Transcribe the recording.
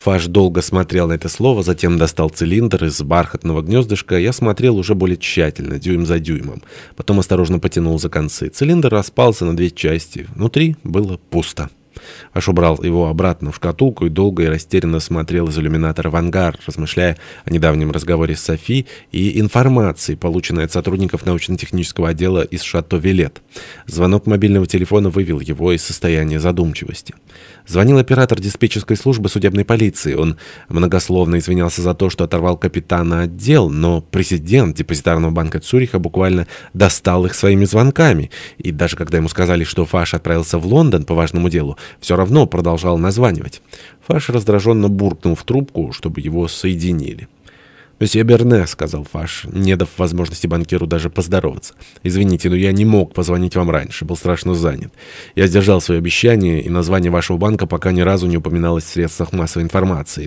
Фаш долго смотрел на это слово, затем достал цилиндр из бархатного гнездышка. Я смотрел уже более тщательно, дюйм за дюймом. Потом осторожно потянул за концы. Цилиндр распался на две части. Внутри было пусто. Аж убрал его обратно в шкатулку и долго и растерянно смотрел из иллюминатора в ангар, размышляя о недавнем разговоре с Софи и информации, полученной от сотрудников научно-технического отдела из Шато Вилет. Звонок мобильного телефона вывел его из состояния задумчивости. Звонил оператор диспетчерской службы судебной полиции. Он многословно извинялся за то, что оторвал капитана отдел, но президент депозитарного банка Цюриха буквально достал их своими звонками. И даже когда ему сказали, что Фаш отправился в Лондон по важному делу, все равно продолжал названивать. Фаш раздраженно буркнул в трубку, чтобы его соединили. «Месье Берне», — сказал Фаш, не дав возможности банкиру даже поздороваться. «Извините, но я не мог позвонить вам раньше, был страшно занят. Я сдержал свое обещание, и название вашего банка пока ни разу не упоминалось в средствах массовой информации.